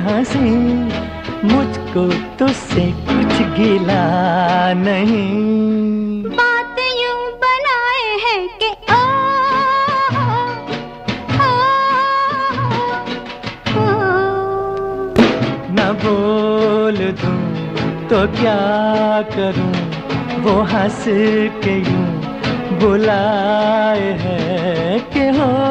हँसी मुझको तुझसे कुछ गिला नहीं। बात यूँ बनाए है कि ओ, ओ, ओ, न बोल दूँ तो क्या करूँ वो हंस के यूँ बुलाए है कि हो।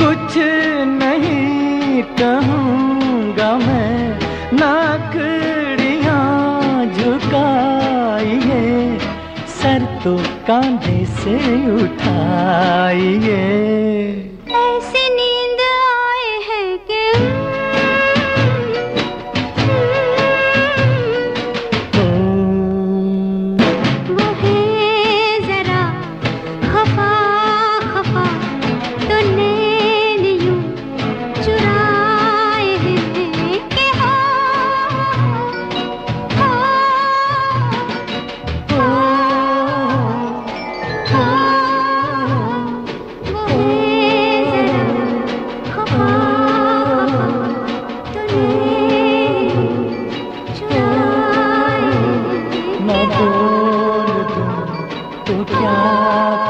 कुछ नहीं कहूँगा मैं नाकड़ियाँ झुकाइए सर तो कांधे से उठाइए।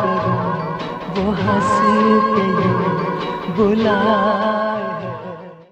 करूँ वो हंस के बुला